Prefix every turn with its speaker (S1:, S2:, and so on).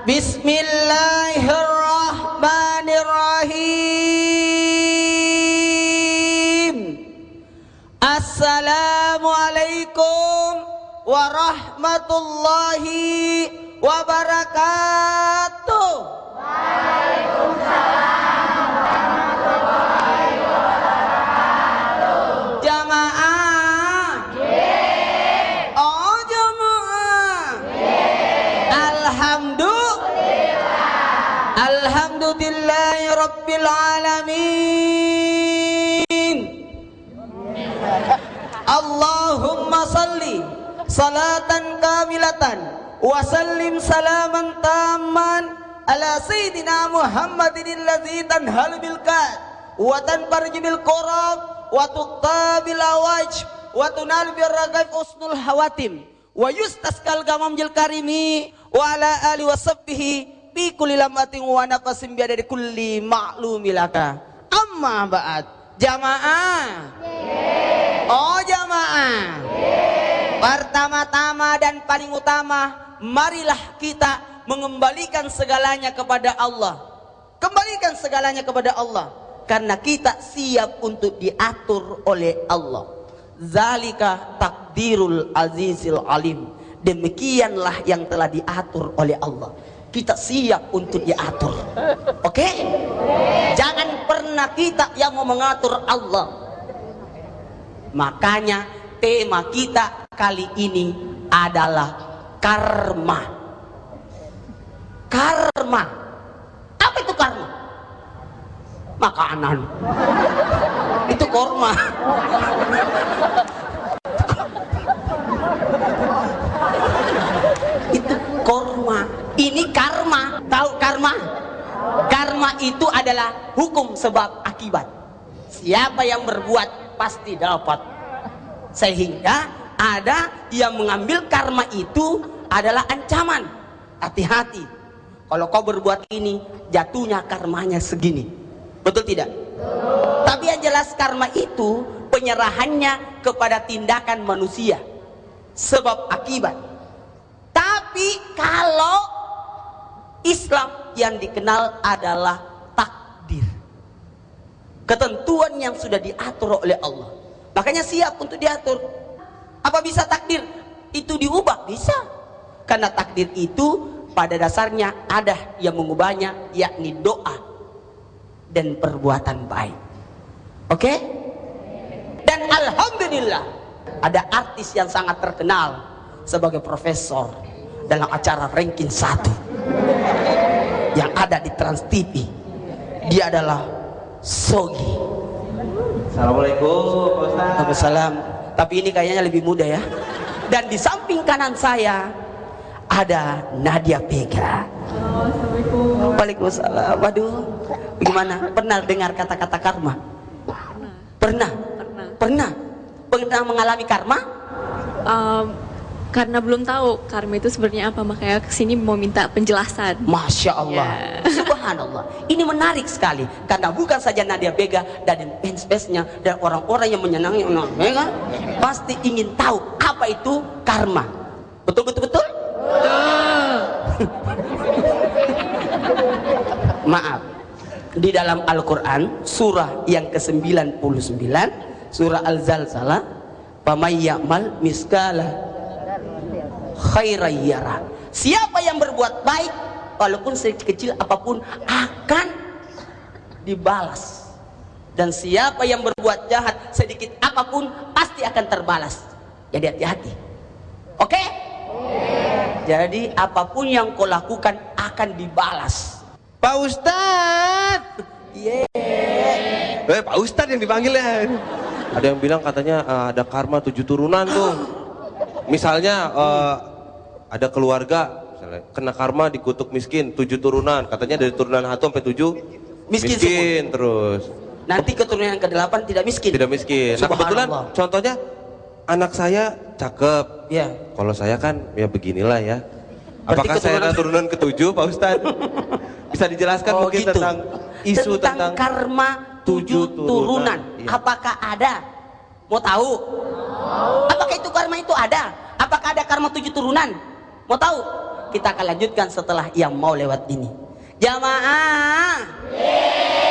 S1: Bismillahirrahmanirrahim. Assalamualaikum warahmatullahi wabarakatuh. Jamaah. Oh jamaah. Alhamdulillah. Alhamdulillahi rabbil alamin. Allahumma salli salatan kamilatan wa sallim salaman tamman ala sayyidina Muhammadin alladzi tanhal bil kad wa tanfarj bil qurab wa tuqabil awaj wa tunal bir ragaib usnul hawatim wa yustaskal gamam jil karimi wa ala ali wa sahbihi bi kulli lamatin wa nafasin bi dari kulli ma'lumilaka amma ba'd. Jamaah. Oh jamaah. Pertama-tama dan paling utama Marilah kita mengembalikan segalanya kepada Allah. Kembalikan segalanya kepada Allah. Karena kita siap untuk diatur oleh Allah. Zalika takdirul azizil alim. Demikianlah yang telah diatur oleh Allah Kita siap untuk diatur Oke? Jangan pernah kita yang mau mengatur Allah Makanya tema kita kali ini adalah karma. Karma. Apa itu karma? Makanan. Itu korma. Tahu karma? Karma itu adalah hukum sebab akibat. Siapa yang berbuat pasti dapat. Sehingga ada yang mengambil karma itu adalah ancaman. Hati-hati. Kalau kau berbuat ini, jatuhnya karmanya segini. Betul tidak? Tapi yang jelas karma itu penyerahannya kepada tindakan manusia. Sebab akibat. Tapi kalau Islam yang dikenal adalah takdir ketentuan yang sudah diatur oleh Allah. Makanya siap untuk diatur. Apa bisa takdir itu diubah? Bisa. Karena takdir itu pada dasarnya ada yang mengubahnya yakni doa dan perbuatan baik. Oke? Dan alhamdulillah ada artis yang sangat terkenal sebagai profesor dalam acara ranking satu yang ada di Trans TV. Dia adalah Sogi.
S2: Assalamualaikum Pak Ustaz.
S1: Waalaikumsalam. Tapi ini kayaknya lebih muda ya. Dan di samping kanan saya ada Nadia Vega.
S3: Assalamualaikum.
S1: Waalaikumsalam. Waduh, bagaimana? Pernah dengar kata-kata karma? Pernah.
S3: Pernah.
S1: Pernah. Pernah mengalami karma?
S3: Um, karena belum tahu karma itu sebenarnya apa, makanya ke sini mau minta penjelasan.
S1: Masya Allah.
S3: Ya.
S1: Subhanallah. Ini menarik sekali karena bukan saja Nadia Vega dan fans-fansnya dan orang-orang yang menyenangi Nadia Vega pasti ingin tahu apa itu karma. Betul betul betul? Maaf. Di dalam Al-Qur'an surah yang ke-99 surah Al-Zalzalah "Faman ya'mal miskala khairan Siapa yang berbuat baik walaupun sedikit kecil apa pun akan dibalas. Dan siapa yang berbuat jahat sedikit apa pun pasti akan terbalas. Jadi hati-hati. Oke? Jadi apa pun yang kau lakukan akan dibalas.
S2: Pak Ustad.
S1: Ye.
S2: Eh, Pak Ustad yang dipanggil ya. Ada yang bilang katanya eh, ada karma tujuh turunan tuh. Misalnya eh, ada keluarga misalnya, kena karma dikutuk miskin tujuh turunan. Katanya dari turunan satu sampai tujuh
S1: Miskin
S2: terus.
S1: Nanti keturunan yang ke-8 tidak miskin.
S2: Tidak miskin. Nah kebetulan contohnya anak saya cakep.
S1: Ya.
S2: Kalau saya kan ya beginilah ya.
S1: Berarti
S2: Apakah saya
S1: keturunan-
S2: keturunan ketujuh Pak Ustad? Bisa dijelaskan
S1: Oh,
S2: mungkin
S1: gitu.
S2: tentang isu tentang,
S1: karma tujuh turunan.
S2: Iya.
S1: Apakah ada? Mau tahu? Apakah itu karma itu ada? Apakah ada karma tujuh turunan? Mau tahu? Kita akan lanjutkan setelah yang mau lewat ini. Jamaah. Oh,